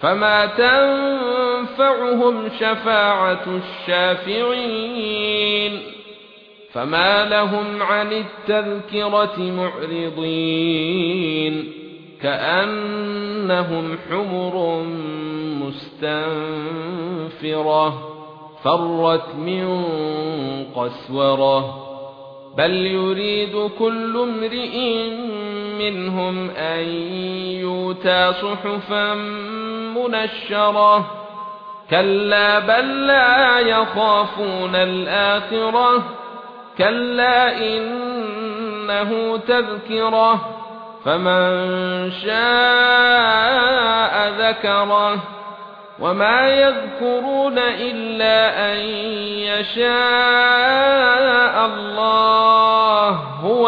فما تنفعهم شفاعة الشافعين فما لهم عن التذكرة معرضين كأنهم حمر مستنفرة فرت من قسوره بل يريد كل امرئ منهم ان يؤتى صحفا منشره كلا بل لا يخافون الاخره كلا انه تذكره فمن شاء ذكره وما يذكرون الا ان يشاء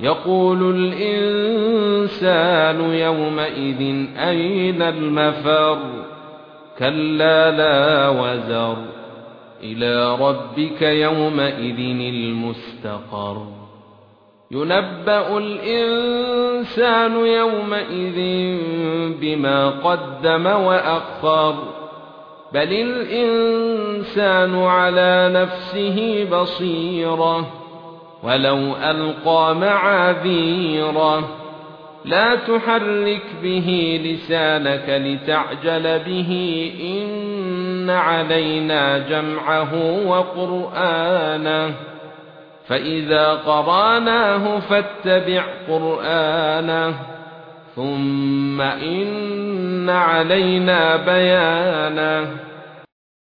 يقول الإنسان يومئذ أين المفر؟ كلا لا وزر. إلى ربك يومئذ المستقر. ينبأ الإنسان يومئذ بما قدم وأخر. بل الإنسان على نفسه بصيرة. ولو ألقى معاذيره. لا تحرك به لسانك لتعجل به. إن علينا جمعه وقرآنه. فإذا قرأناه فاتبع قرآنه. ثُمَّ إِنَّ عَلَيْنَا بَيَانَهُ.